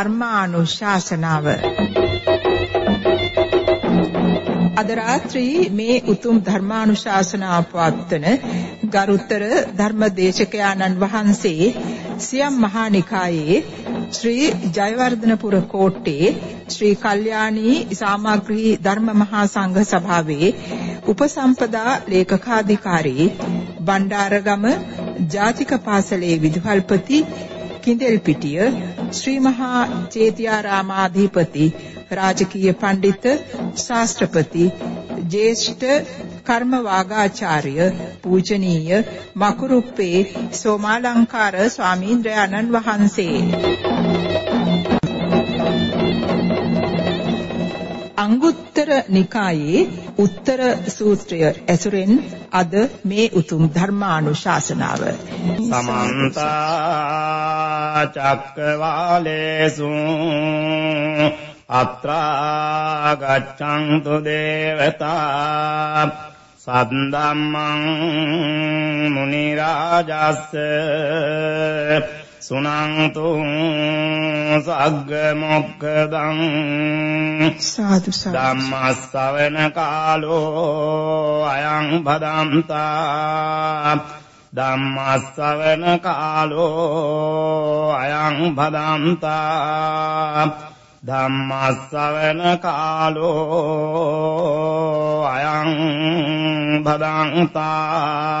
ධර්මානුශාසනාව. අද රාත්‍රී මේ උතුම් ධර්මානුශාසනාව පවත්වන ගරුතර ධර්මදේශකයාණන් වහන්සේ සියම් මහා නිකායේ ශ්‍රී ජයවර්ධනපුර කෝට්ටේ ශ්‍රී කල්යාණී සාමග්‍රී ධර්ම මහා සංඝ සභාවේ උපසම්පදා ලේකකාධිකාරී බණ්ඩාරගම ජාතික පාසලේ විදුහල්පති කිඳෙල්පිටිය ශ්‍රී මහා චේතියාරාමාධිපති රාජකීය පඬිත ශාස්ත්‍රපති ජේෂ්ඨ කර්ම වාගාචාර්ය පූජනීය මකුරුප්පේ සෝමාලංකාර ස්වාමීන්ද්‍රයන්න් වහන්සේ. අංගුත්තර නිකායේ උත්තර සූත්‍රය ඇසුරෙන් අද මේ උතුම් ධර්මානුශාසනාව. සමන්ත චක්කවාලේසු අත්‍රා ගච්ඡන්තු දේවතා සද්දම්මං මුනි රාජස්ස සුනන්තු සග්ග මොක්ඛදං සාදු. ධම්මස්සවන කාලෝ අයං භදන්තා ධම්මස්සවන කාලෝ අයං භදන්තා ධම්මස්සවන කාලෝ අයං භදන්තා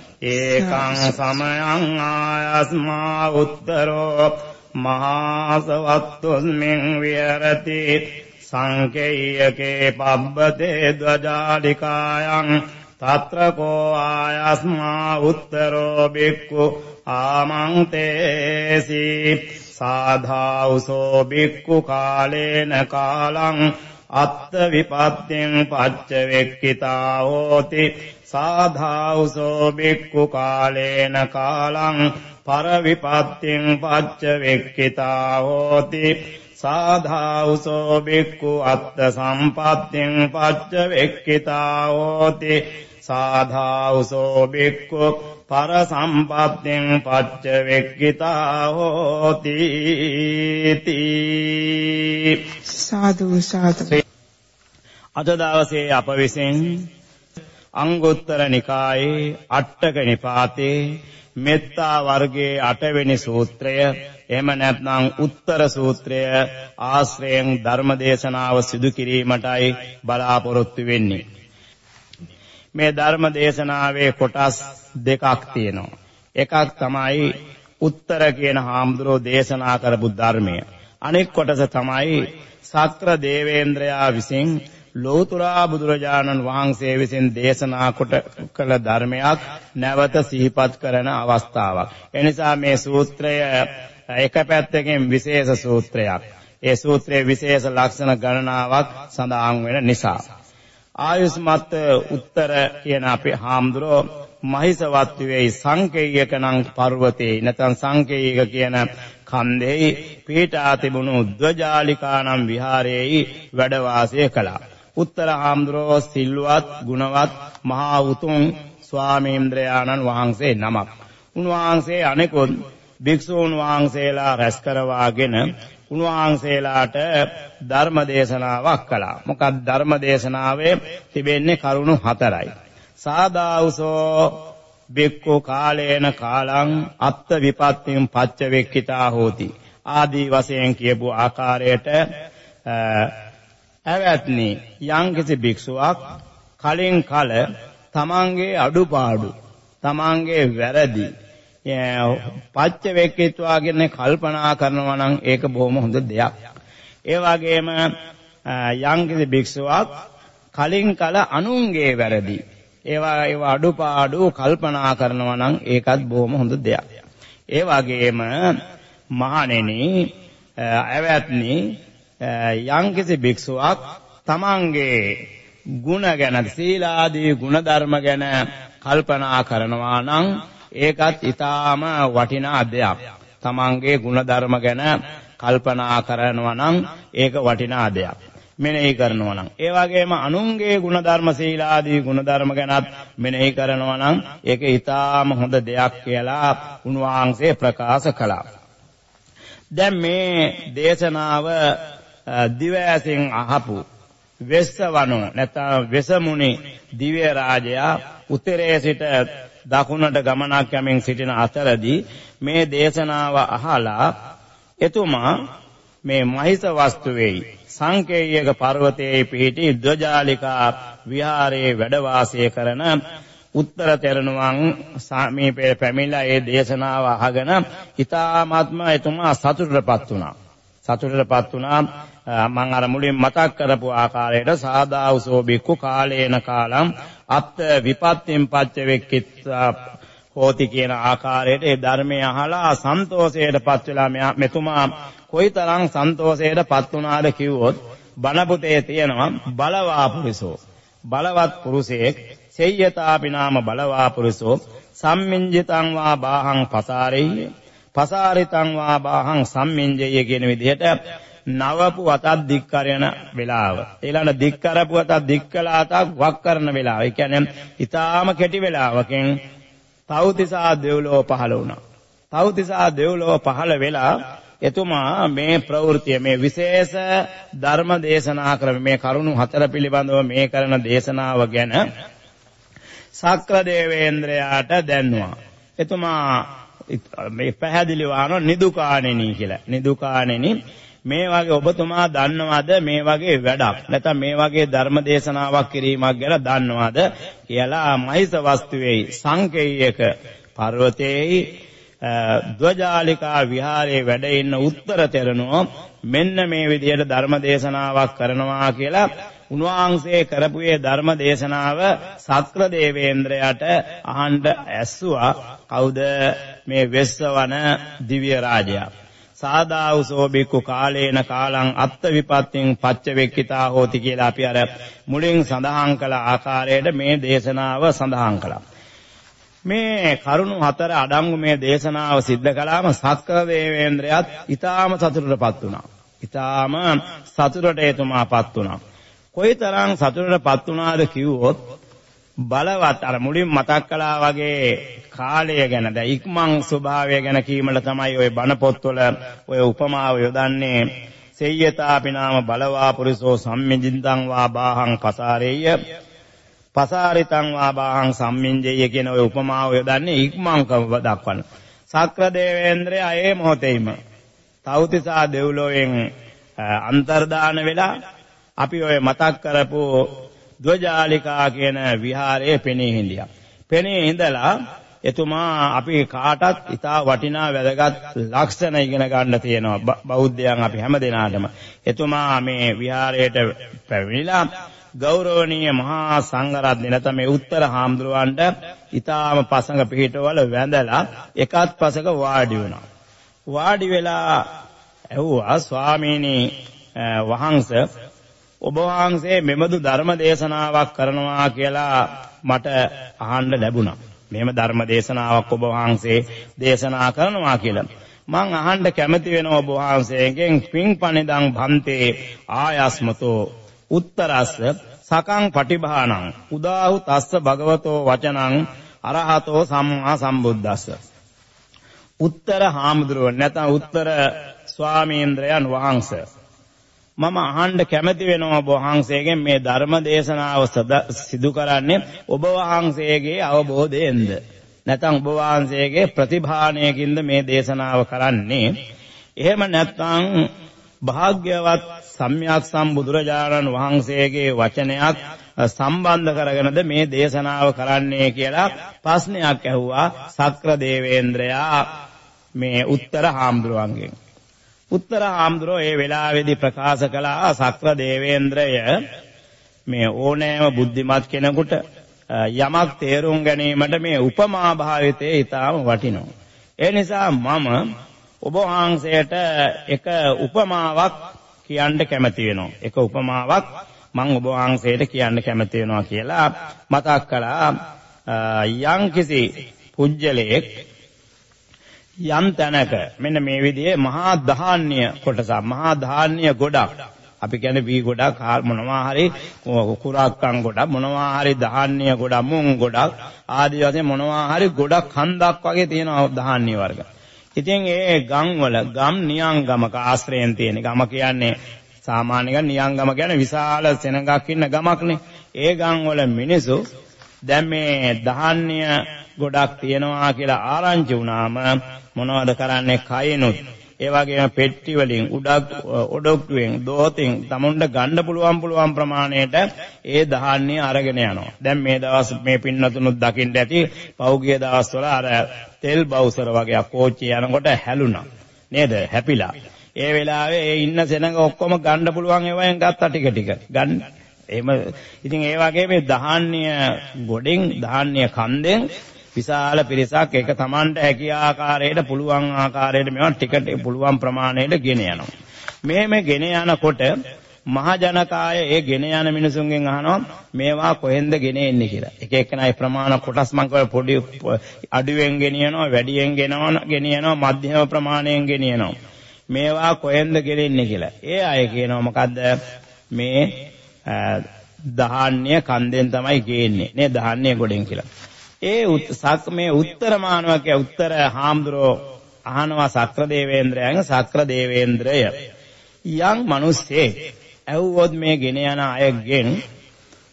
ඒකං සමයං ආයස්මා උත්තරෝ මහාසවත්තුස්මින් විහෙරති සංකේයකේ පබ්බතේ ද්වජාලිකායන් తత్రకో ආයස්මා උත්තරෝ බික්ඛු ආමන්තේසි සාධාඋසෝ බික්ඛු කාලේන කාලං අත්ත විපත්තිං පච්ච වෙක්කිතා හෝති සාධාඋසෝ බික්ඛු කාලේන කාලං පරවිපත්තිං පච්ච වෙක්කිතා හෝති. සාධාඋසෝ බික්ඛු අත්ත සම්පත්තිං පච්ච වෙක්කිතා හෝති. සාධාඋසෝ බික්ඛු පර සම්පත්තිං පච්ච වෙක්කිතා හෝති. සාදු සාදු. අද දවසේ අප විසින් අංගුත්තර නිකායේ අට්ඨක නිපාතේ මෙත්තා වර්ගයේ අටවෙනි සූත්‍රය. එහෙම නැත්නම් උත්තර සූත්‍රය ආශ්‍රයෙන් ධර්මදේශනාව සිදු කිරීමටයි බලාපොරොත්තු වෙන්නේ. මේ ධර්ම දේශනාවේ කොටස් දෙකක් තියෙනවා. එකක් තමයි උත්තර කියන හාමුදුරෝ දේශනා කරපු ධර්මය. අනෙක් කොටස තමයි සක්‍ර දේවේන්ද්‍රයා විසින් ලෝතුරා බුදුරජාණන් වහන්සේ විසින් දේශනා කොට කළ ධර්මයක් නැවත සිහිපත් කරන අවස්ථාවක්. එනිසා මේ සූත්‍රය එක පැත්තකින් විශේෂ සූත්‍රයක්. ඒ සූත්‍රයේ විශේෂ ලක්ෂණ ගණනාවක් සඳහන් වෙන නිසා. ආයුස්මත් උත්තර කියන අපේ හාමුදුරෝ මහිසවත්තුවේ සංකේයක නම් පර්වතේ නැත්නම් සංකේයක කියන කන්දේ පීඨා තිබුණු ද්වජාලිකානම් විහාරයේ වැඩ වාසය කළා. උත්තර හාමුදුරුවෝ සිල්වත් ගුණවත් මහා උතුම් ස්වාමීන්ද්‍රයාණන් වහන්සේ නමක්. උන්වහන්සේ අනෙකුත් භික්ෂූන් වහන්සේලා රැස් කරවාගෙන උන්වහන්සේලාට ධර්ම දේශනාවක් කළා. මොකක්ද ධර්ම දේශනාවේ තිබෙන්නේ කරුණු හතරයි. සාදාඋසෝ බික්කු කාලේන කාලං අත්ත විපත්තිම් පච්ච වෙක්කිතා හෝති. ආදී වශයෙන් කියපු ආකාරයට ඇවැත්නි යම්කිසි භික්ෂුවක් කලින් කල තමන්ගේ අඩුපාඩු තමන්ගේ වැරදි පච්ච වෙක්කිත්වා කියන කල්පනා කරනවා නම් ඒක බොහොම හොඳ දෙයක්. ඒ වගේම යම්කිසි භික්ෂුවක් කලින් කල අනුන්ගේ වැරදි ඒවා ඒවා අඩුපාඩු කල්පනා කරනවා නම් ඒකත් බොහොම හොඳ දෙයක්. ඒ වගේම මහණෙනි ඇවැත්නි යම්කිසි භික්ෂුවක් තමන්ගේ ಗುಣ ගැන සීලාදී ಗುಣ ධර්ම ගැන කල්පනා කරනවා නම් ඒකත් ඊටාම වටිනා දෙයක්. තමන්ගේ ಗುಣ ධර්ම ගැන කල්පනා කරනවා නම් ඒක වටිනා දෙයක්. මෙනෙහි කරනවා නම් ඒ වගේම අනුන්ගේ ಗುಣධර්ම සීලාදී ಗುಣධර්ම ගැනත් මෙනෙහි කරනවා නම් ඒක ඊටාම හොඳ දෙයක් කියලා උන්වහන්සේ ප්‍රකාශ කළා. දැන් මේ දේශනාව දිවෑසින් අහපු වෙස්සවණු නැත්නම් වෙසමුනි දිව්‍ය රාජයා උත්තරයේ සිට දකුණට ගමනක් යමින් සිටින අතරදී මේ දේශනාව අහලා එතුමා මේ මහිත වස්තුවේයි සංකේයක පර්වතයේ පිහිටි ද්වජාලිකා විහාරයේ වැඩ වාසය කරන උත්තර තෙරණුවන් සමීපයේ පැමිණලා ඒ දේශනාව අහගෙන ඊ타මාත්ම එතුමා සතුටටපත් වුණා. සතුටටපත් වුණා මම අර මුලින් මතක් කරපු ආකාරයට සාදාවසෝ බික්කු කාලේන කාලම් අත් විපත්තිම් පච්ච වෙක්කිත්තා හෝති කියන ආකාරයට ඒ ධර්මය අහලා සන්තෝෂයටපත් වෙලා මෙතුමා කොයිතරම් සන්තෝෂයටපත් වුණාද කිව්වොත් බණ පුතේ තියෙනවා බලවා පුරුෂෝ. බලවත් පුරුෂයෙක් සෙය්‍යතාපි නාම බලවා පුරුෂෝ සම්මින්ජිතං වා බාහං පසාරෙය්‍ය. පසාරිතං වා බාහං සම්මින්ජය කියන විදිහට නවපු අතක් දික් කරන වෙලාව. ඊළඟ දික් කරපු අතක් දික් කළා අතක් වක් කරන වෙලාව. ඒ කියන්නේ ඊටාම කෙටි වෙලාවකින් තව්තිසා දෙව්ලොව පහළ වුණා. තව්තිසා දෙව්ලොව පහළ වෙලා එතුමා මේ ප්‍රවෘත්තිය මේ විශේෂ ධර්ම දේශනා ක්‍රම මේ කරුණු හතර පිළිබඳව මේ කරන දේශනාව ගැන සක්‍ර දේවේන්ද්‍රයාට දැන්වා. එතුමා මේ පැහැදිලිව ආන නිදුකාණෙනි කියලා. නිදුකාණෙනි මේ වගේ ඔබතුමා දන්නවද මේ වගේ වැඩක් නැත්නම් මේ වගේ ධර්ම දේශනාවක් කිරීමක් ගැන දන්නවද කියලා මහිස වස්තුවේ සංකේයක පර්වතයේයි ද්වජාලිකා විහාරයේ වැඩ ඉන්න උත්තර තෙරණුව මෙන්න මේ විදිහට ධර්ම දේශනාවක් කරනවා කියලා උන්වහන්සේ කරපු ඒ ධර්ම දේශනාව සක්‍ර දේවේන්ද්‍රයාට අහන්න ඇස්සුවා කවුද මේ වෙස්සවන දිව්‍ය රාජයා සාදාවුසෝ බික්කු කාලේන කාලං අත්ත විපත්තින් පච්ච වෙක්කිතා හෝති කියලා අපි අර මුලින් සඳහන් කළ ආකාරයට මේ දේශනාව සඳහන් කළා. මේ කරුණු හතර අඩංගු මේ දේශනාව සිද්ධ කළාම සක්‍ර දේවේන්ද්‍රයත් ඊටාම සතුටටපත් වුණා. ඊටාම සතුටට එතුමාපත් වුණා. කොයිතරම් සතුටටපත් වුණාද කිව්වොත් බලවත් අර මුලින් මතක් කළා වගේ කාලය ගැන. දැන් ඉක්මන් ස්වභාවය ගැන කීමල තමයි ওই බණ පොත්වල ඔය උපමාව යොදන්නේ. සෙය්‍යතාපි නාම බලවා පුරිසෝ සම්මිජින්තං වා බාහං පසාරේය. පසාරිතං වා බාහං සම්මින්ජය කියන ඔය උපමාව යොදන්නේ ඉක්මන්කම දක්වන. සක්‍ර දේවේන්ද්‍රයා ඒ මොහොතේම තවුතිසා දෙව්ලොවෙන් අන්තර්දාන වෙලා අපි ඔය මතක් කරපු ද්වජාලිකා කියන විහාරයේ පෙනී හිඳියා. පෙනී හිඳලා එතුමා අපි කාටත් ඉතා වටිනා වැදගත් ලක්ෂණ ඉගෙන ගන්න තියෙනවා බෞද්ධයන් අපි හැම දෙනාටම. එතුමා මේ විහාරයට පැමිණිලා ගෞරවනීය මහා සංඝරත්නය නැත්නම් මේ උත්තර හාමුදුරුවන්ට ඊටාම පසඟ පිහිටවල වැඳලා එකත් පසක වාඩි වුණා. වාඩි වෙලා ඇහුවා ස්වාමීනි වහන්සේ ඔබ වහන්සේ මෙබඳු ධර්ම දේශනාවක් කරනවා කියලා මට අහන්න ලැබුණා. මෙහෙම ධර්ම දේශනාවක් ඔබ වහන්සේ දේශනා කරනවා කියලා. මං අහන්න කැමති වෙනවා ඔබ වහන්සේගෙන් පින්පණිදං භන්තේ ආයස්මතෝ උත්තරස්ස සකං පටිභානං උදාහු තස්ස භගවතෝ වචනං අරහතෝ සම්මා සම්බුද්දස්ස උත්තර හාමුදුරුවෝ නැත්නම් උත්තර ස්වාමීන්ද්‍රයන් වහන්සේ මම අහන්න කැමති වෙනවා ඔබ වහන්සේගෙන් මේ ධර්ම දේශනාව සිදු කරන්නේ ඔබ වහන්සේගේ අවබෝධයෙන්ද? නැත්නම් ඔබ වහන්සේගේ ප්‍රතිභාණයකින්ද මේ දේශනාව කරන්නේ? එහෙම නැත්නම් භාග්‍යවත් සම්්‍යක් සම්බුදුරජාණන් වහන්සේගේ වචනයක් සම්බන්ධ කරගෙනද මේ දේශනාව කරන්නේ කියලා ප්‍රශ්නයක් ඇහුවා සක්‍ර දේවේන්ද්‍රයා මේ උත්තර හාමුදුරුවන්ගෙන්. උත්තර ආම්ද්‍රෝ ඒ වෙලාවේදී ප්‍රකාශ කළා සක්‍ර දේවේන්ද්‍රය මේ ඕනෑම බුද්ධිමත් කෙනෙකුට යමක් තේරුම් ගැනීමට මේ උපමා භාවිතේ ඊටාම වටිනවා. ඒ නිසා මම ඔබ වහන්සේට එක උපමාවක් කියන්න කැමති වෙනවා. එක උපමාවක් මම ඔබ වහන්සේට කියන්න කැමති වෙනවා කියලා මතක් කළා. යම් කිසි පුජ්‍යලයක් යම් තැනක මෙන්න මේ විදිහේ මහා ධාන්‍ය කොටසක් මහා ධාන්‍ය ගොඩක් අපි කියන්නේ වී ගොඩක් මොනවා හරි කුරාක්කම් ගොඩක් මොනවා හරි ධාන්‍ය ගොඩක් මුං ගොඩක් ආදී වශයෙන් මොනවා හරි ගොඩක් හන්දක් වගේ තියෙනවා ධාන්‍ය වර්ග. ඉතින් ඒ ගම් වල ගම් නියංගමක ආශ්‍රයෙන් තියෙන ගම කියන්නේ සාමාන්‍යයෙන් නියංගම කියන්නේ විශාල සෙනඟක් ඉන්න ගමක්නේ. ඒ ගම් වල මිනිසු දැන් මේ ධාන්‍ය ගොඩක් තියෙනවා කියලා ආරංචි වුණාම මොනවද කරන්නේ කයිනුත් ඒ වගේම පෙට්ටි වලින් උඩක් ඔඩොක්කුවෙන් දෝතෙන් තමුන්ට ගන්න පුළුවන් පුළුවන් ප්‍රමාණයට ඒ ධාන්‍ය අරගෙන යනවා. දැන් මේ දවස් මේ පින්නතුනුත් දකින්න ඇති පෞගිය දවස්වල අර තෙල් බවුසර වගේ කෝච්චිය යනකොට හැලුණා. නේද? හැපිලා. ඒ වෙලාවේ ඒ ඉන්න සෙනඟ ඔක්කොම ගන්න පුළුවන් ඒවායින් ගත්තා ටික ටික. ගන්න. එහෙම ඉතින් ඒ වගේ මේ ධාන්‍ය ගොඩෙන් ධාන්‍ය කන්දෙන් විශාල පිරිසක් ඒක Tamanට හැකි ආකාරයට පුළුවන් ආකාරයට මේවා ටිකට පුළුවන් ප්‍රමාණයට ගෙන යනවා. මෙහෙම ගෙන යනකොට මහ ජනකාය ඒ ගෙන යන මිනිසුන්ගෙන් අහනවා මේවා කොහෙන්ද ගෙන එන්නේ කියලා. එක එක්කෙනායි ප්‍රමාණ කොටස් මං කව පොඩි අඩුවෙන් ගෙනියනවා, වැඩියෙන් ගෙනවන ගෙනියනවා, මධ්‍යම ප්‍රමාණයෙන් ගෙනියනවා. මේවා කොහෙන්ද ගෙනෙන්නේ කියලා. ඒ අය කියනවා මොකද්ද? මේ දහාන්‍ය කන්දෙන් තමයි ගේන්නේ. නේ දහාන්‍ය ගොඩෙන් කියලා. ඒ සක් මේ උත්තර මානවක උත්තර හාමුදුරෝ අහනවා සක්‍ර දේවේන්ද්‍රයන් සක්‍ර දේවේන්ද්‍රය යම් මිනිස්සේ ඇහුවොත් මේ ගෙන යන අයගෙන්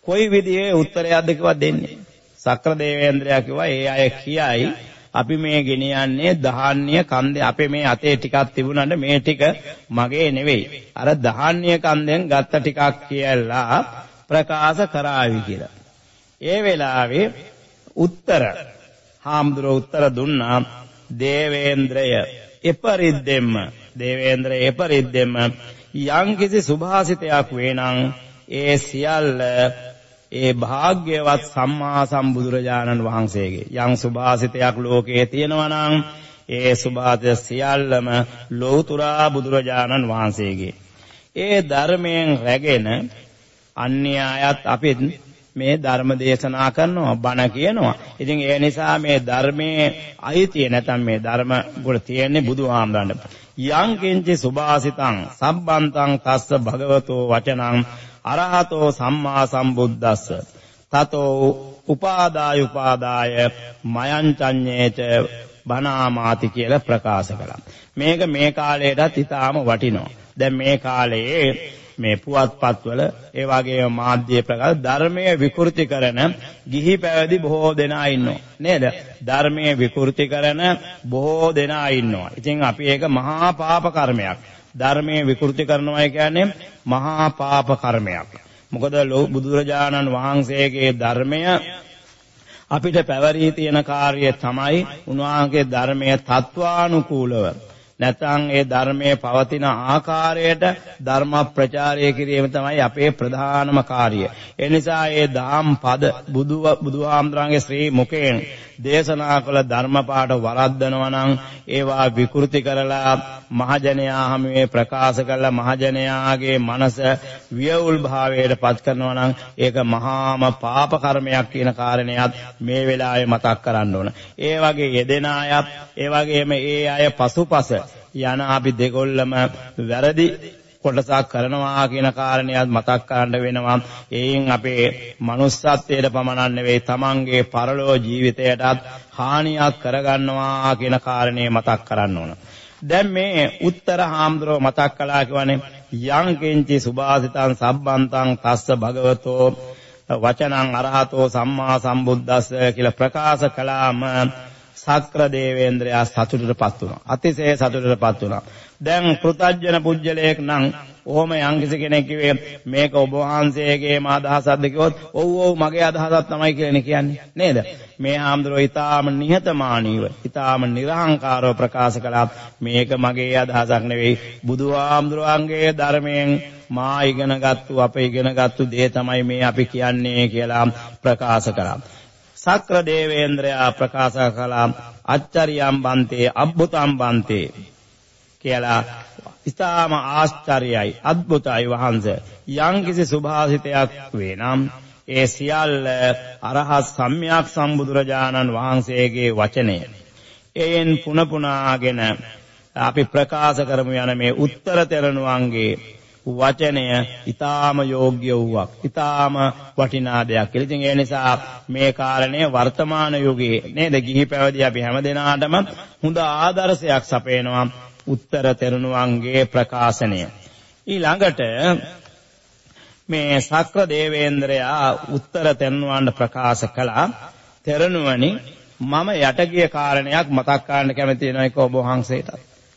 කොයි විදිහේ උත්තරයක්ද කිව්වා දෙන්නේ සක්‍ර දේවේන්ද්‍රයා කිව්වා ඒ අය කියයි අපි මේ ගෙන යන්නේ ධාන්‍ය කන්දේ අපේ මේ අතේ ටිකක් තිබුණාට මේ ටික මගේ නෙවෙයි. අර ධාන්‍ය කන්දෙන් ගත්ත ටිකක් කියලා ප්‍රකාශ කරાવી කියලා. ඒ වෙලාවේ උත්තර හාමුදුරුවෝ උත්තර දුන්නා දේවේන්ද්‍රය එපරිද්දෙම්ම දේවේන්ද්‍රය එපරිද්දෙම්ම යම්කිසි සුභාසිතයක් වේනම් ඒ සියල්ල ඒ භාග්‍යවත් සම්මා සම්බුදුරජාණන් වහන්සේගේ යම් සුභාසිතයක් ලෝකයේ තියෙනවා නම් ඒ සුභාසිත සියල්ලම ලෞතුරා බුදුරජාණන් වහන්සේගේ ඒ ධර්මයෙන් රැගෙන අන්‍ය අයත් අපිත් මේ ධර්ම දේශනා කරනවා බණ කියනවා. ඉතින් ඒ නිසා මේ ධර්මයේ අයිතිය නැත්නම් මේ ධර්ම වල තියෙන්නේ බුදුහාමරන්න. යං කිංචි සුභාසිතං සම්බන්තං තස්ස භගවතෝ වචනං අරහතෝ සම්මා සම්බුද්දස්ස. තතෝ උපාදාය උපාදාය මයං චඤ්ඤේච බණාමාති කියලා ප්‍රකාශ කළා. මේක මේ කාලයටත් ඊටාම වටිනවා. දැන් මේ කාලයේ මේ පුවත්පත්වල ඒ වගේම මාධ්‍ය ප්‍රකාශ ධර්මයේ විකෘති කරන ගිහි පැවිදි බොහෝ දෙනා ඉන්නවා. නේද? ධර්මයේ විකෘති කරන බොහෝ දෙනා ඉන්නවා. ඉතින් අපි ඒක මහා පාප කර්මයක්. ධර්මයේ විකෘති කරනවා කියන්නේ මහා පාප කර්මයක්. මොකද බුදුරජාණන් වහන්සේගේ ධර්මය අපිට පැවරී තියෙන කාර්යය තමයි උන්වහන්සේගේ ධර්මයේ තත්වානුකූලව නැත්නම් ඒ ධර්මයේ පවතින ආකාරයට ධර්ම ප්‍රචාරය කිරීම තමයි අපේ ප්‍රධානම කාර්යය. ඒ නිසා ඒ දාම් පද බුදු බුදුහාමුදුරන්ගේ ශ්‍රී මුඛයෙන් දේශනා කළ ධර්ම පාඩ වරද්දනවා නම් ඒවා විකෘති කරලා මහජනයා හැමේ ප්‍රකාශ කළා මහජනයාගේ මනස වියවුල් භාවයට පත් කරනවා නම් ඒක මහාම පාප කර්මයක් කියන කාරණයක් මේ වෙලාවේ මතක් කරන්න ඕන. ඒ වගේ යෙදෙන අයත් ඒ වගේම ඒ අය පසුපස යන අපි දෙකොල්ලම වැරදි කොටසක් කරනවා කියන කාරණයක් මතක් කරන්න වෙනවා. එයින් අපේ manussත්වයට පමණක් නෙවෙයි තමන්ගේ පරලෝ ජීවිතයටත් හානියක් කරගන්නවා කියන කාරණේ මතක් කරන්න ඕන. දැන් මේ උත්තර හාමුදුරුව මතක් කළා කියවනේ යං කෙන්චි සුභාසිතං සබ්බන්තං තස්ස භගවතෝ වචනං අරහතෝ සම්මා සම්බුද්දස්ස කියලා ප්‍රකාශ කළාම සක්‍ර දේවේන්ද්‍රයා සතුටටපත් වුණා. අතිශය සතුටටපත් වුණා. දැන් කෘතජ්ජන පුජ්‍යලයක් නම් ඕම යම්කිසි කෙනෙක් කිව්වේ මේක ඔබ වහන්සේගේම අදහසක්ද කිව්වොත් ඔව් ඔව් මගේ අදහසක් තමයි කියලානේ කියන්නේ නේද මේ ආම්දරෝ ඊටාම නිහතමානීව ඊටාම නිර්හංකාරව ප්‍රකාශ කළා මේක මගේ අදහසක් නෙවෙයි බුදුහාමුදුරන්ගේ ධර්මයෙන් මා ඉගෙනගත්තු අප ඉගෙනගත්තු දේ තමයි මේ අපි කියන්නේ කියලා ප්‍රකාශ කළා සක්‍ර දේවේන්ද්‍රයා ප්‍රකාශ කළා අච්චරියම් බන්තේ අබ්බුතම් බන්තේ කියලා. ඊටාම ආශ්චර්යයි අద్భుතයි වහන්සේ. යම්කිසි සුභාසිතයක් වේ නම් ඒ සියල්ල අරහත් සම්්‍යක් සම්බුදුරජාණන් වහන්සේගේ වචනය. එයෙන් පුන පුනාගෙන අපි ප්‍රකාශ කරමු යන මේ උත්තර තෙරණුවන්ගේ වචනය ඊටාම යෝග්‍ය වූවක් ඊටාම වටිනා දෙයක්. ඉතින් ඒ නිසා මේ කාරණය වර්තමාන යුගයේ නේද ගිහි පැවිදි අපි හැමදෙනාටම හොඳ ආදර්ශයක් සපයනවා උත්තර තෙරණුවන්ගේ ප්‍රකාශනය. ඊළඟට මේ සක්‍ර දේවේන්ද්‍රයා උත්තර තෙරණුවන්ට ප්‍රකාශ කළා තෙරණුවනි මම යට ගිය කාරණයක් මතක් කරන්න කැමති වෙනවා ඒක ඔබ වහන්සේට.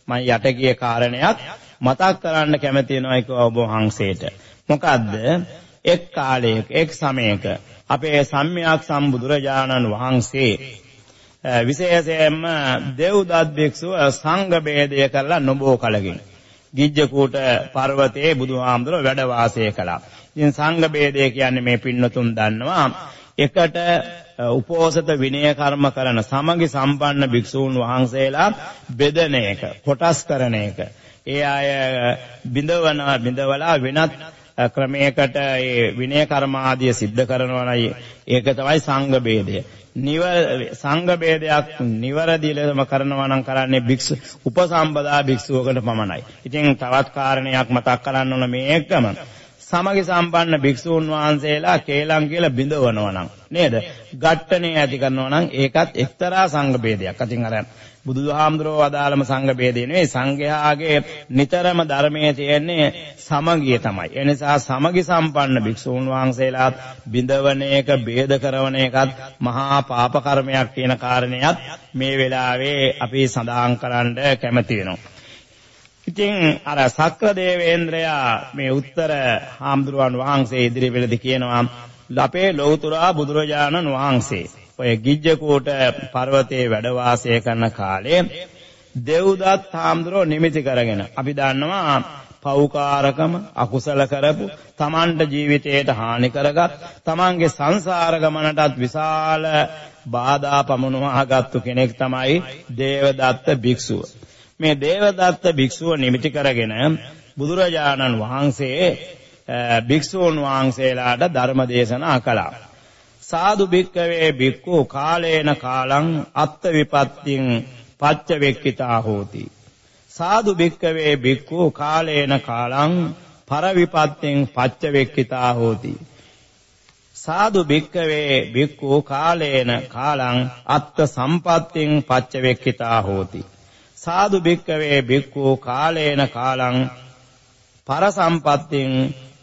මම යට ගිය කාරණයක් මතක් කරන්න කැමති වෙනවා ඒක ඔබ වහන්සේට. මොකද්ද? එක් කාලයක එක් සමයක අපේ සම්්‍යක් සම්බුදුරජාණන් වහන්සේ විශේෂයෙන්ම දෙව්දත් භික්ෂුව සංඝ ભેදය කරලා නොබෝ කලකින් ගිජ්ජකූට පර්වතයේ බුදුහාමුදුරුව වැඩ වාසය කළා. ඉතින් සංඝ ભેදය කියන්නේ මේ පින්නතුන් දන්නවා එකට උපෝසත විනය කර්ම කරන සමගි සම්පන්න භික්ෂූන් වහන්සේලා බෙදන එක කොටස් කරන එක ඒ අය බිඳවනවා බිඳවලා වෙනත් ක්‍රමයකට ඒ විනය කර්ම ආදිය සිද්ධ කරනවා නම් ඒක තමයි සංඝ ભેදය. නිව සංඝ ભેදයක් නිවරදි ලෙසම කරනවා නම් කරන්නේ භික්ෂු උපසම්බදා භික්ෂුවකට පමණයි. ඉතින් තවත් කාරණයක් මතක් කරන්න ඕන මේකම සමගි සම්පන්න භික්ෂූන් වහන්සේලා කේලම් කියලා බිඳවනවා නම් නේද? ඝට්ටණේ ඇති කරනවා නම් ඒකත් එක්තරා සංඝ ભેදයක්. අතින් අර බුදුහාමුදුරුවෝ අදාළම සංඝ ભેදේ නෙවෙයි සංඝයාගේ නිතරම ධර්මයේ තියෙන්නේ සමගිය තමයි. ඒ නිසා සමගි සම්පන්න භික්ෂූන් වහන්සේලාත් බිඳවන එක, ભેද කරන එකත් මහා පාප කර්මයක් කියන කාරණයක් මේ වෙලාවේ අපි සඳහන් කරන්න කැමති වෙනවා. ඉතින් අර සක්‍ර දේවේන්ද්‍රයා මේ උත්තර හාමුදුරුවන් වහන්සේ ඉදිරිපෙළදී කියනවා අපේ ලෞතුරා බුදුරජාණන් වහන්සේ ඔය ගිජ්ජකෝට පර්වතයේ වැඩ වාසය කරන කාලේ දෙව්දත් හාමුදුරුවෝ නිමිති කරගෙන අපි දන්නවා පෞකාරකම අකුසල කරපු තමන්ට ජීවිතයට හානි කරගත් තමන්ගේ සංසාර ගමනටත් විශාල බාධා පමුණවාගත්තු කෙනෙක් තමයි දේවදත්ත භික්ෂුව. මේ දේවදත්ත භික්ෂුව නිමිති කරගෙන බුදුරජාණන් වහන්සේ භික්ෂූන් වහන්සේලාට ධර්ම දේශනා කළා. සාදු භික්කවේ භික්ඛු කාලේන කාලං අත්ත විපත්තිං පච්ච වෙක්කිතා හෝති. සාදු භික්කවේ භික්ඛු කාලේන කාලං පරවිපත්තිං පච්ච වෙක්කිතා හෝති. සාදු භික්කවේ භික්ඛු කාලේන කාලං අත්ත සම්පත්තිං පච්ච වෙක්කිතා හෝති. සාදු භික්කවේ භික්ඛු කාලේන කාලං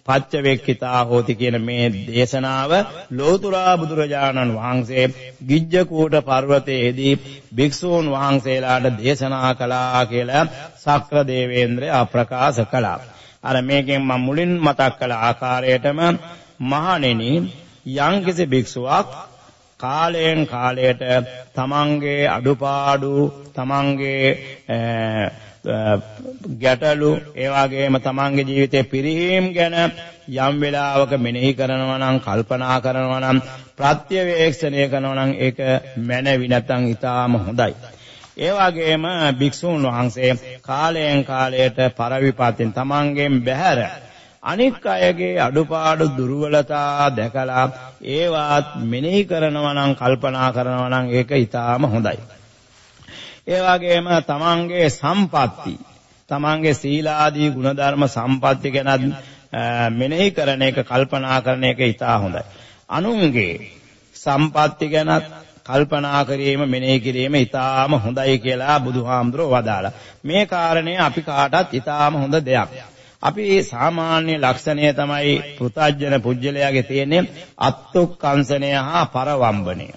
පරසම්පත්තින් පච්චවේක්ඛිතා හෝති කියන මේ දේශනාව ලෝතුරා බුදුරජාණන් වහන්සේ ගිජ්ජකූට පර්වතයේදී භික්ෂූන් වහන්සේලාට දේශනා කළා කියලා සක්‍ර දේවේන්ද්‍රය ප්‍රකාශ කළා. අර මේකෙන් මම මුලින් මතක් කළ ආකාරයටම මහණෙනි යම්කිසි භික්ෂුවක් කාලයෙන් කාලයට තමන්ගේ අඩුපාඩු තමන්ගේ ගැටලු ඒ වගේම තමන්ගේ ජීවිතේ පිරිහීම් ගැන යම් වෙලාවක මෙනෙහි කරනවා නම් කල්පනා කරනවා නම් ප්‍රත්‍යවේක්ෂණය කරනවා නම් ඒක මැනවි නැත්නම් ඊටාම හොඳයි. ඒ වගේම භික්ෂුන් වහන්සේ කාලයෙන් කාලයට පරවිපතින් තමන්ගෙන් බැහැර අනික් අයගේ අඩුපාඩු දුර්වලතා දැකලා ඒවත් මෙනෙහි කරනවා නම් කල්පනා කරනවා නම් ඒක ඊටාම හොඳයි. ඒ වගේම තමන්ගේ සම්පatti තමන්ගේ සීලාදී ගුණධර්ම සම්පatti ගැන මෙනෙහි කරන එක කල්පනා කරන එක ඉතා හොඳයි. අනුන්ගේ සම්පatti ගැනත් කල්පනා කිරීම මෙනෙහි කිරීම ඊටාම හොඳයි කියලා බුදුහාමුදුරුවෝ වදාලා. මේ කාරණය අපි කාටත් ඊටාම හොඳ දෙයක්. අපි සාමාන්‍ය ලක්ෂණය තමයි පෘථජන පුජ්‍යලයාගේ තියෙන්නේ අත්ත්ුක්කංශනය හා පරවම්බණය.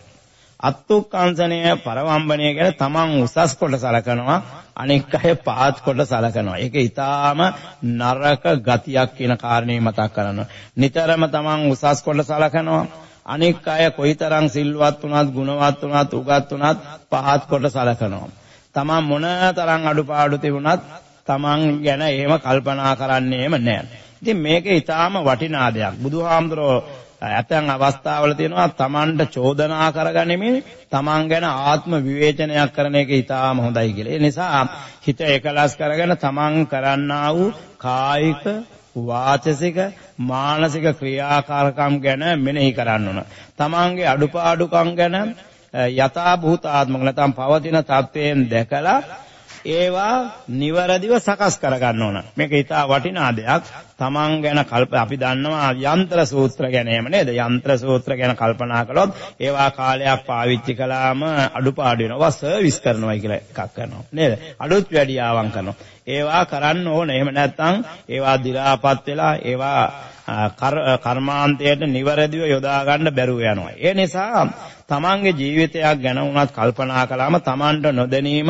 අත්ත්ුක්කංශනය පරවම්බණය ගැන තමන් උසස් කොට සලකනවා අනෙක් අය පහත් කොට සලකනවා. ඒක ඊටාම නරක ගතියක් කියන කාරණේ මතක් කරනවා. නිතරම තමන් උසස් කොට සලකනවා. අනෙක් අය කොයිතරම් සිල්වත් වුණත් ගුණවත් වුණත් උගත් වුණත් පහත් කොට සලකනවා. තමන් මොන තරම් අඩුපාඩු තිබුණත් තමන් ගැන එහෙම කල්පනා කරන්නේම නැහැ. ඉතින් මේක ඊටාම වටිනා දෙයක්. බුදුහාමුදුරෝ ඇතැම් අවස්ථාවල තියෙනවා තමන්ට චෝදනා කරගනිමින් තමන් ගැන ආත්ම විවේචනයක් කරන එක ඉතාම හොඳයි කියලා. ඒ නිසා හිත එකලස් කරගෙන තමන් කරන්නා වූ කායික වාචසික මානසික ක්‍රියාකාරකම් ගැන මෙනෙහි කරන්න ඕන. තමන්ගේ අඩුපාඩුකම් ගැන යථා භූතාත්මක නැත්නම් පවතින තත්වයෙන් දැකලා ඒවා නිවැරදිව සකස් කරගන්න ඕන. මේක ඊටා වටිනා දෙයක්. තමන් ගැන කල්ප අපි දන්නවා යන්ත්‍ර සූත්‍ර ගැනීම නේද? යන්ත්‍ර සූත්‍ර ගැන කල්පනා කළොත් ඒවා කාලයක් පාවිච්චි කළාම අඩුපාඩු වෙනවා. සර්විස් කරනවා කියලා එකක් කරනවා. නේද? අලුත් වැඩියාවන් කරනවා. ඒවා කරන්න ඕන. එහෙම නැත්නම් ඒවා දි รา පත් වෙලා ඒවා කර්මාන්තයට නිවැරදිව යොදා ගන්න බැරුව යනවා. ඒ නිසා තමන්ගේ ජීවිතයක් ගැන උනත් කල්පනා කළාම තමන්ට නොදැනීම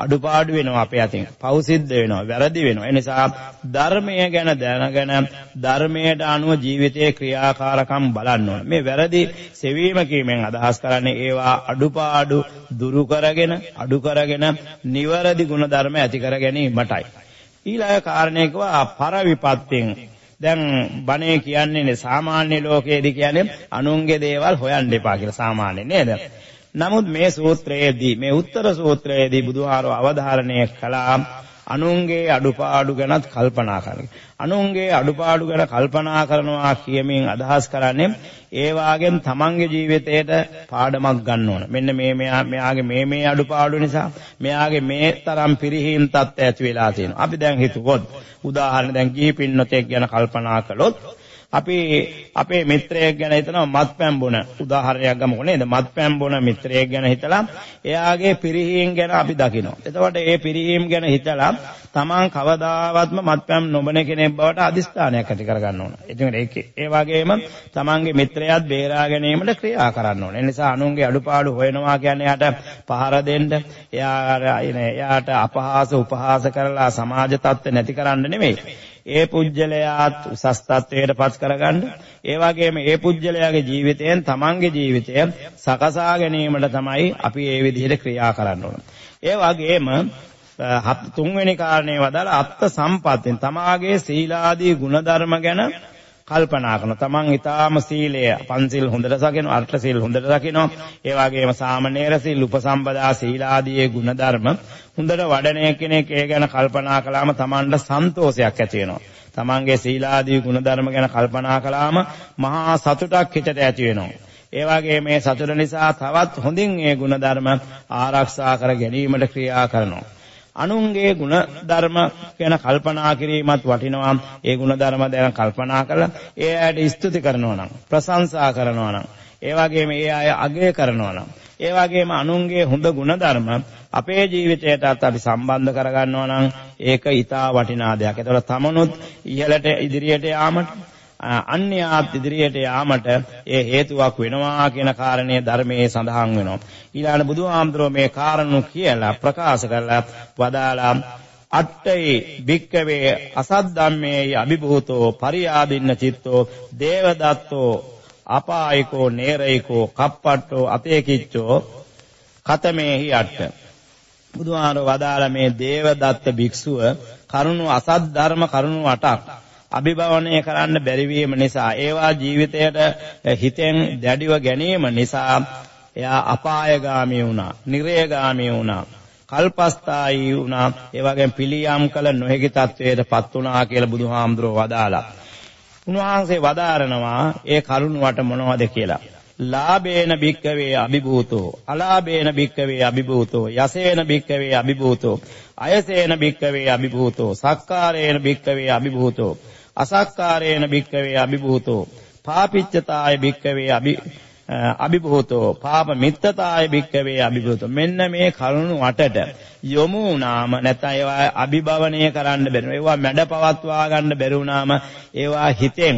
අඩුපාඩු වෙනවා අපේ අතින්. පව් සිද්ධ වෙනවා, වැරදි වෙනවා. ඒ නිසා ධර්මය ගැන දැනගෙන ධර්මයට අනුව ජීවිතයේ ක්‍රියාකාරකම් බලන්න ඕන. මේ වැරදි සෙවීම කීමෙන් අදහස් කරන්නේ ඒවා අඩුපාඩු දුරු කරගෙන, අඩු කරගෙන නිවැරදි ගුණ ධර්ම ඇති කර ගැනීමටයි. ඊළඟ කාරණේකව පරවිපත්තෙන් දැන් බණේ කියන්නේ සාමාන්‍ය ලෝකයේදී කියන්නේ අනුන්ගේ දේවල් හොයන්න එපා කියලා සාමාන්‍ය නේද? නමුත් මේ සූත්‍රයේදී මේ උත්තර සූත්‍රයේදී බුදුහාරෝ අවධාරණය කළා අනුන්ගේ අඩුපාඩු ගැනත් කල්පනා කරන්න. අනුන්ගේ අඩුපාඩු ගැන කල්පනා කරනවා කියමින් අදහස් කරන්නේ ඒ වාගෙන් තමන්ගේ ජීවිතයට පාඩමක් ගන්න ඕන. මෙන්න මේ මෙයාගේ මේ මේ අඩුපාඩු නිසා මෙයාගේ මේ තරම් පිරිහීම් තත්ත්වය ඇති වෙලා තියෙනවා. අපි දැන් හිතුවොත් උදාහරණ දැන් ගිහි පින්නතෙක් ගැන කල්පනා කළොත් අපි අපේ මිත්‍රයෙක් ගැන හිතනවා මත්පැන් බොන උදාහරණයක් ගමුකෝ නේද? මත්පැන් බොන මිත්‍රයෙක් ගැන හිතලා එයාගේ පිරිහීම් ගැන අපි දකිනවා. එතකොට ඒ පිරිහීම් ගැන හිතලා තමන් කවදාවත්ම මත්පැන් නොබන කෙනෙක් බවට අදිස්ථානයක් ඇති කරගන්න ඕන. ඉතින් ඒක ඒ වගේම තමන්ගේ මිත්‍රයාත් බේරා ගැනීමට ක්‍රියා කරන්න ඕන. ඒ නිසා අනුන්ගේ අඩුපාඩු හොයනවා කියන්නේ එයාට පහර දෙන්න. එයා එයාට අපහාස උපහාස කරලා සමාජ තත්ත්ව නැති කරන්න නෙමෙයි. ඒ පුජ්‍යලයාත් උසස් තත්වයට පත් කරගන්න ඒ වගේම ඒ පුජ්‍යලයාගේ ජීවිතයෙන් තමන්ගේ ජීවිතය සකසා ගැනීමට තමයි අපි ඒ විදිහට ක්‍රියා කරන්න ඕන. ඒ වගේම තුන්වෙනි කාරණේ වදාලා අත්ත් සම්පත්තෙන් තමාගේ සීලාදී ගුණධර්ම ගැන කල්පනා කරන තමන් ඊටාම සීලය පන්සිල් හොඳට සකිනවා අර්ථ සීල් හොඳට සකිනවා ඒ වගේම සාමණේර සීල් උපසම්පදා සීලාදී ගුණධර්ම හොඳට වඩන කෙනෙක් ඒ ගැන කල්පනා කළාම තමන්ට සන්තෝෂයක් ඇති වෙනවා. තමන්ගේ සීලාදී ගුණධර්ම ගැන කල්පනා කළාම මහා සතුටක් හිතට ඇති වෙනවා. ඒ වගේ මේ සතුට නිසා තවත් හොඳින් ඒ ගුණධර්ම ආරක්ෂා කර ගැනීමට ක්‍රියා කරනවා. අනුන්ගේ ගුණ ධර්ම ගැන කල්පනා කිරීමත් වටිනවා. ඒ ගුණ ධර්ම ගැන කල්පනා කරලා ඒ අයට ස්තුති කරනවා නම් ප්‍රශංසා කරනවා නම් ඒ වගේම ඒ අය අගය කරනවා නම් ඒ වගේම අනුන්ගේ හොඳ ගුණ ධර්ම අපේ ජීවිතයටත් අපි සම්බන්ධ කරගන්නවා නම් ඒක ඊටා වටිනා දෙයක්. ඒතකොට තමනුත් ඉහළට ඉදිරියට යාමට අන්‍යයාත් ඉදිරියට යාමට ඒ හේතුවක් වෙනවා කියන කාරණේ ධර්මයේ සඳහන් වෙනවා. ඊළඟ බුදුහාමුදුරුවෝ මේ කාරණු කියලා ප්‍රකාශ කරලා වදාලා අට්ඨේ භික්කවේ අසද්දම්මේ අභිභූතෝ පරියාදින්න චිත්තෝ දේවදත්තෝ අපායිකෝ නේරයිකෝ කප්පට්ටෝ අතේකිච්චෝ කතමේහි අට්ඨ බුදුහාරෝ වදාළ මේ දේවදත්ත භික්ෂුව කරුණු අසත් ධර්ම කරුණු 8ක් අභිභවනය කරන්න බැරි වීම නිසා ඒවා ජීවිතයට හිතෙන් දැඩිව ගැනීම නිසා එයා අපායගාමී වුණා, නිරයගාමී වුණා, කල්පස්ථායි වුණා, ඒ වගේම පිළියම් කළ නොහැකි තත්වයටපත් වුණා කියලා බුදුහාමුදුරුවෝ වදාලා. උන්වහන්සේ වදාරනවා ඒ කරුණුවට මොනවද කියලා. ලාභේන භික්කවේ අභිභූතෝ අලාභේන භික්කවේ අභිභූතෝ යසේන භික්කවේ අභිභූතෝ අයසේන භික්කවේ අභිභූතෝ සක්කාරේන භික්කවේ අභිභූතෝ අසක්කාරේන භික්කවේ අභිභූතෝ පාපිච්චතාය භික්කවේ අභි අභිභූතෝ පාප මිත්තතාය භික්කවේ අභිභූතෝ. මෙන්න මේ කරුණු අටට යොමු වුණාම නැත්නම් ඒවා අභිභවනය කරන්න බැරි ඒවා මැඩ පවත්වා ගන්න බැරි වුණාම ඒවා හිතෙන්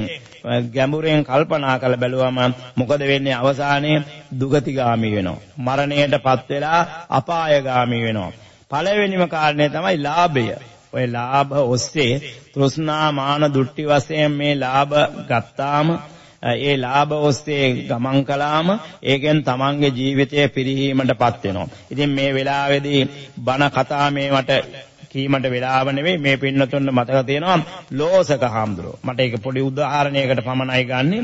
ගැඹුරෙන් කල්පනා කරලා බැලුවම මොකද වෙන්නේ? අවසානයේ දුගතිගාමි වෙනවා. මරණයටපත් වෙලා අපායගාමි වෙනවා. පළවෙනිම කාරණේ තමයි ලාභය. ඔය ලාභ ඔස්සේ තෘෂ්ණා මාන දුට්ටි වශයෙන් මේ ලාභ ගත්තාම ඒ ලාභ ඔස්සේ ගමන් කළාම ඒකෙන් තමන්ගේ ජීවිතය පිරිහීමටපත් වෙනවා. ඉතින් මේ වෙලාවේදී බණ කතා මේවට කීමට වෙලාව නෙවෙයි මේ පින්නතුන්ට මතක තියෙනවා ලෝසක හාමුදුරුවෝ. මට ඒක පොඩි උදාහරණයකට පමණයි ගන්නෙ.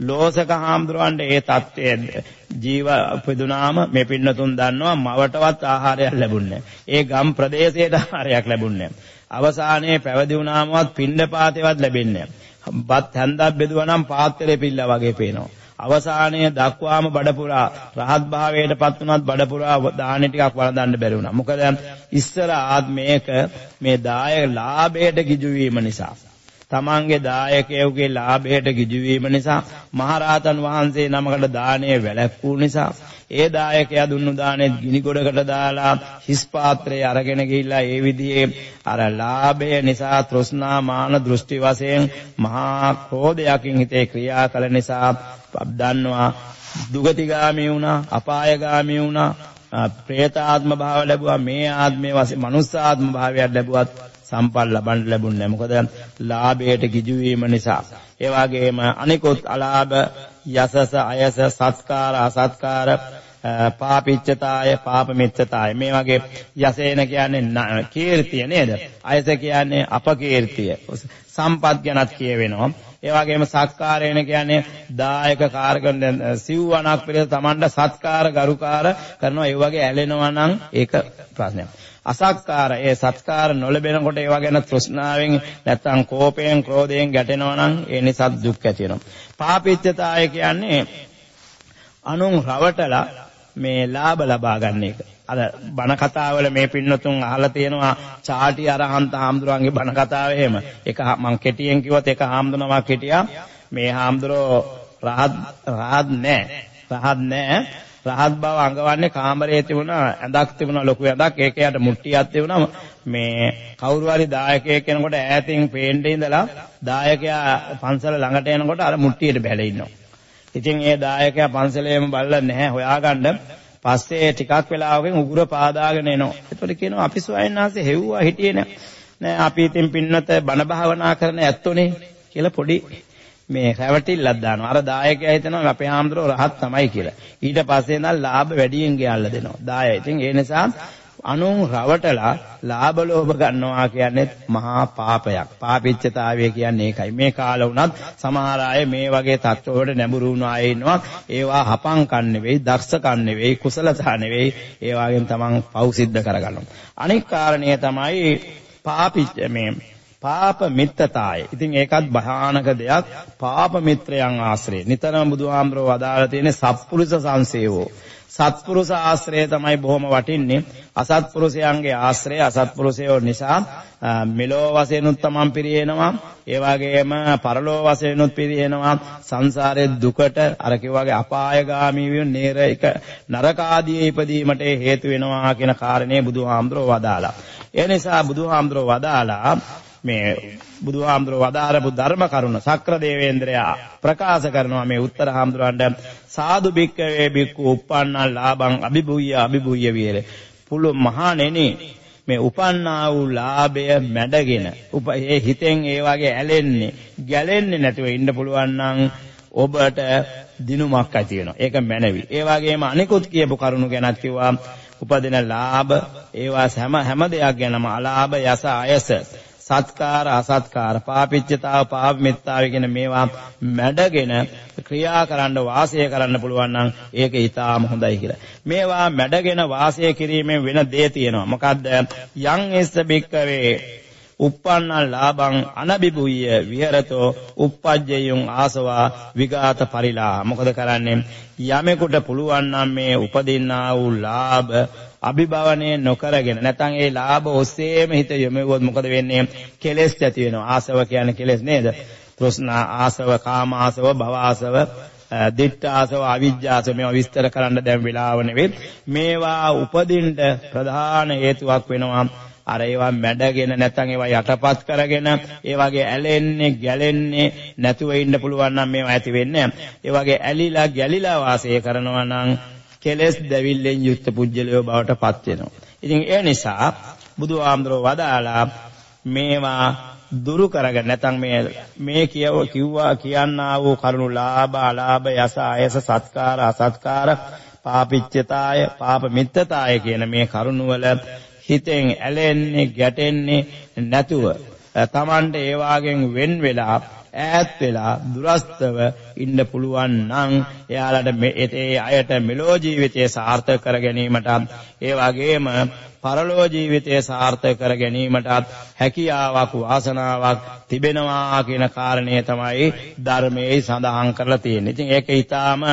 ලෝසක හාමුදුරන්ට ඒ தත්ත්වය ජීව උපදුනාම මේ පින්නතුන් දන්නවා මවටවත් ආහාරයක් ලැබුණේ ඒ ගම් ප්‍රදේශයට ආහාරයක් ලැබුණේ අවසානයේ පැවිදි වුණාමවත් පින්නපාතේවත් ලැබෙන්නේ බත් හැන්දක් බෙදුවා නම් පාත්‍රේ පිල්ලා වගේ පේනවා අවසානයේ දක්වාම බඩපුරා රහත් භාවයටපත් වුණත් බඩපුරා දාහනේ ටිකක් වළඳන්න බැරි වුණා. මොකද ඉස්සර ආත්මයක මේ දායක ලාභයට ගිජු වීම නිසා තමන්ගේ දායකයෙකුගේ ලාභයට ගිජු වීම නිසා මහරහතන් වහන්සේ නමකට දාණය වැළැක්වූ නිසා ඒ දායකයා දුන්නු දාණය ගිනි ගොඩකට දාලා හිස් පාත්‍රය අරගෙන ගිහිල්ලා ඒ විදිහේ අර ලාභය නිසා තෘෂ්ණා මාන දෘෂ්ටි වශයෙන් මහා ක්‍රෝධයකින් හිතේ ක්‍රියා කළ නිසා දන්නවා දුගතිගාමී වුණා අපායගාමී වුණා ප්‍රේතාත්ම භාව ලැබුවා මේ ආත්මයේ වශයෙන් මනුස්සාත්ම භාවයක් ලැබුවත් සම්පල් ලබන්න ලැබුණේ. මොකද ලාභයට කිජු වීම නිසා. ඒ වගේම අනිකුත් අලාභ යසස අයස සත්කාර අසත්කාර පාපිච්චතාය පාපමිච්ඡතාය මේ වගේ යසේන කියන්නේ කීර්තිය නේද? අයස කියන්නේ අපකීර්තිය. සම්පත් ගැනත් කියවෙනවා. ඒ වගේම සත්කාරයන කියන්නේ දායක කාර්කන සිව්වණක් පිළිස තමන්ට සත්කාර ගරුකාර කරනවා ඒ වගේ ඇලෙනවා නම් ඒක ප්‍රශ්නයක් අසක්කාර ඒ සත්කාර නොලැබෙනකොට ඒවා ගැන තෘෂ්ණාවෙන් නැත්තම් කෝපයෙන් ක්‍රෝධයෙන් ගැටෙනවා නම් ඒ නිසා දුක් ඇති වෙනවා. පාපිච්චතාය කියන්නේ අනුන් රවටලා මේ ලාභ ලබා ගන්න එක. අර බණ කතාවල මේ පින්නතුන් අහලා තියෙනවා චාටි අරහන්ත හාමුදුරන්ගේ බණ කතාව එහෙම. එක මං කෙටියෙන් කිව්වොත් එක හාමුදුරනවා කෙටියා මේ හාමුදුරෝ රහත් රහත් නැහැ. රහත් නැහැ. රහත් බව අඟවන්නේ කාමරයේ තිබුණ ඇඳක් තිබුණ ලොකු ඇඳක් ඒක යට මුට්ටියක් තිබුණා මේ කවුරු හරි දායකයෙක් කෙනෙකුට ඈතින් පේන්නේ ඉඳලා දායකයා පන්සල ළඟට එනකොට අර මුට්ටියට බැලලා ඉන්නවා. ඉතින් ඒ දායකයා පන්සලේම බලලා නැහැ හොයාගන්න. පස්සේ ටිකක් වෙලාවකින් උගුර පාදාගෙන එනවා. එතකොට කියනවා අපි ස්වයන්හන්සේ හෙව්වා හිටියේ නෑ. නෑ අපි ඉතින් පින්නත බණ භාවනා කරන ඇත්තෝනේ කියලා පොඩි මේ රැවටිල්ලක් දානවා. අර දායකයා හිතනවා අපේ හාමුදුරුවෝ රහත් තමයි කියලා. ඊට පස්සේ නම් ලාභ වැඩියෙන් ගෙයල්ලා දෙනවා. දායය. ඉතින් ඒ නිසා අනුන් රවටලා ලාභ ලෝභ ගන්නවා කියන්නේ මහා පාපයක්. පාපිච්චතාවය කියන්නේ ඒකයි. මේ කාල වුණත් සමහර අය මේ වගේ තත්ත්වවලට නැඹුරු වුණ අය ඉන්නවා. ඒවා හපං කන් නෙවෙයි, දක්ෂ කන් නෙවෙයි, කුසලතා නෙවෙයි. ඒ වගේම තමන් පව් සිද්ධ කරගන්නවා. අනික් කාරණය තමයි පාපිච්ච මේ පාප මිත්තතාය. ඉතින් ඒකත් භයානක දෙයක්. පාප මිත්‍රයන් ආශ්‍රය. නිතරම බුදුහාමරෝ වදාලා තියෙන සත්පුරුෂ සංසේවෝ. සත්පුරුෂ ආශ්‍රය තමයි බොහොම වටින්නේ. අසත්පුරුෂයන්ගේ ආශ්‍රය අසත්පුරුෂයෝ නිසා මෙලෝ වශයෙන්ුත් තමන් පිරිනනවා. ඒ වගේම පරලෝ වශයෙන්ුත් පිරිනනවා. සංසාරයේ දුකට අර කිව්වාගේ අපායগামী වෙන නේර එක නරකාදී ඉපදීමට හේතු වෙනවා කියන කාරණේ බුදුහාමරෝ වදාලා. ඒ නිසා බුදුහාමරෝ වදාලා මේ බුදුහාමුදුරුව වදාරපු ධර්ම කරුණ සක්‍ර දේවේන්ද්‍රයා ප්‍රකාශ කරනවා මේ උත්තර හාමුදුරන්ට සාදු බික්කවේ බික්කු uppannal ලාභං අභිභූය අභිභූය විහෙර පුළු මහණෙනි මේ උපන්නා වූ ලාභය මැඩගෙන ඒ හිතෙන් ඒ වගේ ඇලෙන්නේ ගැලෙන්නේ නැතුව ඉන්න පුළුවන් නම් ඔබට දිනුමක් ඇති වෙනවා. ඒක මැනවි. ඒ වගේම අනිකුත් කියපු කරුණු ගැනත් කිව්වා උපදින ලාභ ඒවා හැම හැම දෙයක් ගැනම අලාභ යස අයස සත්කාර අසත්කාර පාපිච්චතාව පාපමිත්තාව කියන මේවා මැඩගෙන ක්‍රියා කරන්න වාසය කරන්න පුළුවන් නම් ඒක ඊටාම හොඳයි කියලා. මේවා මැඩගෙන වාසය කිරීමෙන් වෙන දේ තියෙනවා. මොකද්ද? යං එස්ස බික්කවේ uppannal labang anabibuyya විහෙරතෝ uppajjayun ආසවා විගාත පරිලා මොකද කරන්නේ යමෙකුට පුළුවන් නම් මේ උපදින්නා වූ ලාභ අභිභවනය නොකරගෙන නැත්නම් ඒ ලාභ ඔස්සේම හිත යොමුවොත් මොකද වෙන්නේ? කෙලෙස් ඇති වෙනවා. ආසව කියන්නේ කෙලෙස් නේද? තෘෂ්ණා ආසව, කාම ආසව, භව ආසව, දිට්ඨ ආසව, අවිජ්ජාසව මේවා විස්තර කරන්න දැන් වෙලාව නෙවෙයි. මේවා උපදින්න ප්‍රධාන හේතුවක් වෙනවා. අර ඒවා මැඩගෙන නැත්නම් ඒවා යටපත් කරගෙන ඒ වගේ ඇලෙන්නේ ගැලෙන්නේ නැතුව ඉන්න පුළුවන් නම් මේවා ඇති වෙන්නේ ඒ වගේ ඇලිලා ගැලිලා වාසය කරනවා නම් කෙලෙස් දැවිල්ලෙන් යුක්ත පුජ්‍යලයෝ බවට පත් වෙනවා. ඉතින් ඒ නිසා බුදුආමඳුරෝ වදාලා මේවා දුරු කරගෙන නැත්නම් මේ මේ කියව කිව්වා කියන්නා වූ කරුණු ලාභ අලාභ යස ආයස සත්කාර අසත්කාර පාපිච්චතාය පාප මිත්තතාය කියන මේ කරුණු වල හිතෙන් ඇලෙන්නේ ගැටෙන්නේ නැතුව තමන්ට ඒ වාගෙන් වෙන් වෙලා ඈත් වෙලා දුරස්තව ඉන්න පුළුවන් නම් එයාලට මේ අයට මෙලෝ ජීවිතය සාර්ථක කර ගැනීමට ඒ වගේම පරලෝ ජීවිතය සාර්ථක කර ගැනීමටත් හැකියාවක් වාසනාවක් තිබෙනවා කියන කාරණය තමයි ධර්මයේ සඳහන් කරලා තියෙන්නේ. ඉතින් ඒක ඊටාම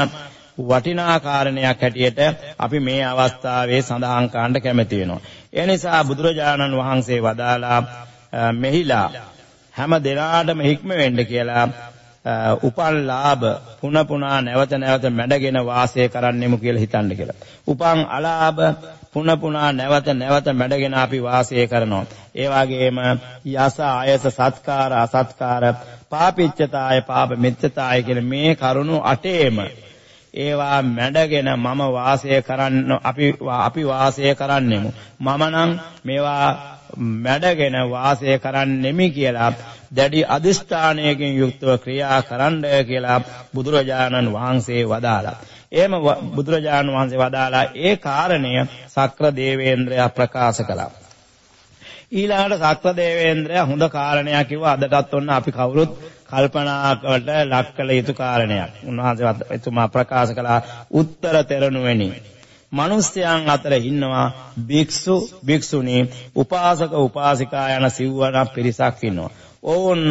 වටිනා කාරණයක් හැටියට අපි මේ අවස්ථාවේ සඳහන් කරන්න කැමති වෙනවා. ඒ නිසා බුදුරජාණන් වහන්සේ වදාලා මෙහිලා හැම දිනාටම හික්ම වෙන්න කියලා උපන් ලාභ පුන පුනා නැවත නැවත මැඩගෙන වාසය කරන්නෙමු කියලා හිතන්න කියලා. උපන් අලාභ පුන පුනා නැවත නැවත මැඩගෙන අපි වාසය කරනවා. ඒ වගේම යස ආයස සත්කාර අසත්කාර පාපිච්චතාය පාප මිත්‍යතාය කියන මේ කරුණු අටේම ඒවා මැඩගෙන මම වාසය කරන්න අපි අපි වාසය කරන්නෙමු. මම නම් මේවා මැඩගෙන වාසය කරන්නෙමි කියලා දැඩි අදිෂ්ඨානයකින් යුක්තව ක්‍රියා කරන්න කියලා බුදුරජාණන් වහන්සේ වදාලා. එහෙම බුදුරජාණන් වහන්සේ වදාලා ඒ කාරණය සක්‍ර දේවේන්ද්‍රයා ප්‍රකාශ කළා. ඊළඟට සක්‍ර දේවේන්ද්‍රයා හොඳ කාරණයක් කිව්වා අදටත් ඔන්න අපි කවුරුත් කල්පනාකට ලක් කළ යුතු කාරණයක්. උන්වහන්සේ එතුමා ප්‍රකාශ කළා උත්තර තෙරණුවනි. මිනිස්යන් අතර ඉන්නවා භික්ෂු භික්ෂුණී උපාසක උපාසිකා යන සිව්වන පිරිසක් ඉන්නවා. ඔවුන්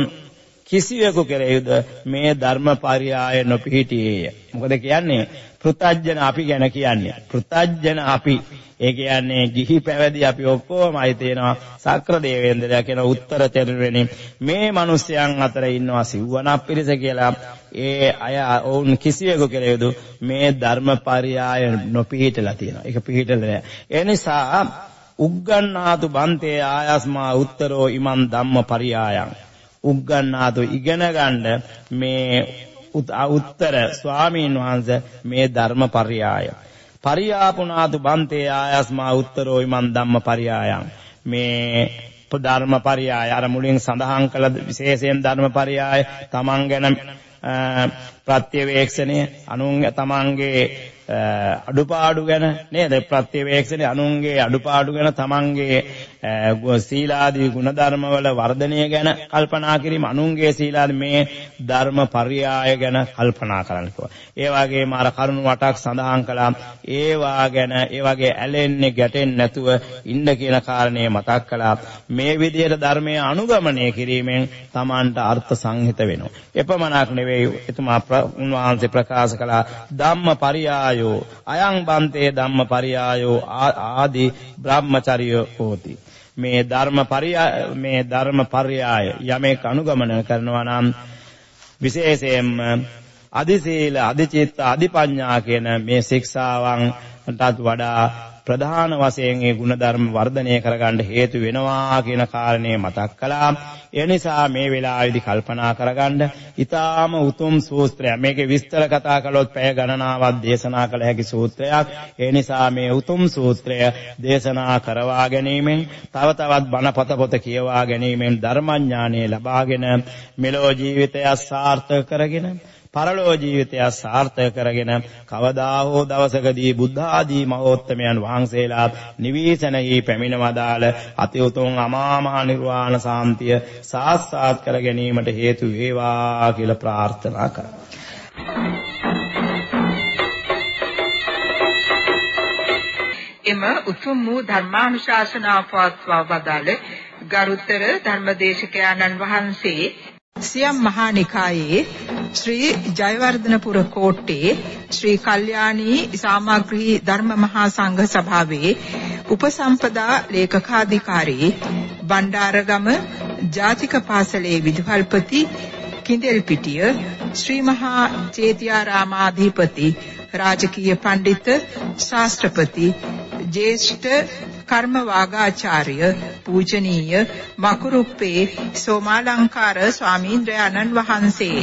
කිසිවෙකු කෙරෙහිද මේ ධර්මපරියාය නොපිහිටියේය. මොකද කියන්නේ පෘතජ්ජන අපි ගැන කියන්නේ. පෘතජ්ජන අපි ඒ කියන්නේ ගිහි පැවිදි අපි ඔක්කොමයි තේනවා සක්‍ර දේවේන්ද්‍රයා කියන උත්තර තෙරුවෙනි මේ මිනිස්යන් අතර ඉන්නවා සිව්වනක් පිරිස කියලා ඒ අය ඔවුන් කිසිවෙකු කෙරෙහිද මේ ධර්මපරියාය නොපිහිටලා තියෙනවා. ඒක පිහිටලා නැහැ. ඒ නිසා උග්ගන්නාතු බන්තේ ආයස්මා උත්තරෝ ඉමන් ධම්ම පරියායන් උග්ගන්නාතු ඉගෙන ගන්න මේ උත්තර. ස්වාමීන් වහන්සේ මේ ධර්ම පරියාය. පරියාපුනාතු බන්තේ ආයස්මා උත්තරෝ ඉමන් ධම්ම පරියායන් මේ ධර්ම පරියාය අර මුලින් සඳහන් කළ විශේෂයෙන් ධර්ම පරියාය තමන් ගැන ප්‍රත්‍යවේක්ෂණය අනුන් තමන්ගේ අඩුපාඩු ගැන නේද? ප්‍රත්‍යවේක්ෂණේ අනුන්ගේ අඩුපාඩු ගැන තමන්ගේ සීලාදී ගුණධර්ම වල වර්ධනය ගැන කල්පනා කිරීම අනුන්ගේ සීලාදී මේ ධර්ම පරියාය ගැන කල්පනා කරන්න කිව්වා. ඒ වගේම අර කරුණු වටක් සඳහන් කළා. ඒවා ගැන ඒ වගේ ඇලෙන්නේ ගැටෙන්නේ නැතුව ඉන්න කියන කාරණේ මතක් කළා. මේ විදිහට ධර්මයේ අනුගමනය කිරීමෙන් Tamanට අර්ථ සංහිත වෙනවා. එපමණක් නෙවෙයි එතුමා උන්වහන්සේ ප්‍රකාශ කළා ධම්ම පරියායෝ අයං බන්තේ ධම්ම පරියායෝ ආදී බ්‍රහ්මචර්ය හෝති. මේ ධර්ම පරියාය මේ ධර්ම පරියාය යමෙක් අනුගමනය කරනවා නම් විශේෂයෙන්ම අදිසීල අදිචිත්ත අදිපඤ්ඤා කියන මේ ශික්ෂාවන්ටත් වඩා ප්‍රධාන වශයෙන් ඒ ಗುಣධර්ම වර්ධනය කරගන්න හේතු වෙනවා කියන කාරණේ මතක් කළා. ඒ නිසා මේ වෙලාවේදී කල්පනා කරගන්න ඊටාම උතුම් සූත්‍රයක්. මේකේ විස්තර කතා කළොත් පැය ගණනාවක් දේශනා කළ හැකි සූත්‍රයක්. ඒ නිසා මේ උතුම් සූත්‍රය දේශනා කරවා ගැනීමෙන් තව තවත් බණපත පොත කියවා ගැනීමෙන් ධර්මඥානය ලබාගෙන මෙලෝ ජීවිතය සාර්ථක කරගෙන පරලෝ ජීවිතය සාර්ථක කරගෙන කවදා හෝ දවසකදී බුද්ධ ආදී මහෝත්තමයන් වහන්සේලා නිවීසනෙහි පැමිණවදාල අති උතුම් අමා මහ නිර්වාණ සාන්තිය සාක්ෂාත් කර ගැනීමට හේතු වේවා කියලා ප්‍රාර්ථනා කරා. එම උතුම් වූ ධර්මානුශාසනාව පවත්වා වදාළ ගරුතර ධර්මදේශකයන්න් වහන්සේ සියම් මහා නිකායේ ශ්‍රී ජයවර්ධනපුර කෝට්ටේ ශ්‍රී කල්යාණී සාමග්‍රහී ධර්ම මහා සංඝ සභාවේ උපසම්පදා ලේකකාධිකාරී බණ්ඩාරගම ජාතික පාසලේ විදුහල්පති කිඳෙල්පිටිය ශ්‍රී මහා චේතියාරාමාධිපති රාජකීය පඬිත් ශාස්ත්‍රපති ජේෂ්ඨ කර්ම වාගාචාර්ය පූජනීය මකුරුප්පේ සෝමාලංකාර ස්වාමීන්ද්‍රයාණන් වහන්සේ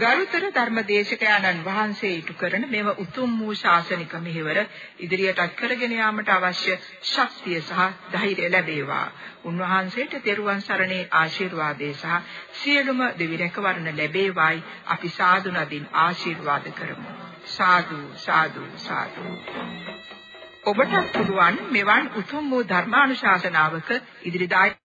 ගරුතර ධර්මදේශකයන්න් වහන්සේ ඉටු කරන මෙම උතුම් වූ ශාසනික මෙහෙවර ඉදිරියටත් කරගෙන යාමට අවශ්‍ය ශක්තිය සහ ධෛර්යය ලැබේවා. උන්වහන්සේට තෙරුවන් සරණේ ආශිර්වාදේ සහ සියලුම දෙවි රැකවරණ ලැබේවායි අපි සාදු නදින් ආශිර්වාද කරමු. සාදු සාදු සාදු ඔබටත් පුළුවන් මෙවන් උතුම් වූ ධර්මානුශාසනාවක ඉදිරිදායි